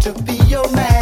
to be your man.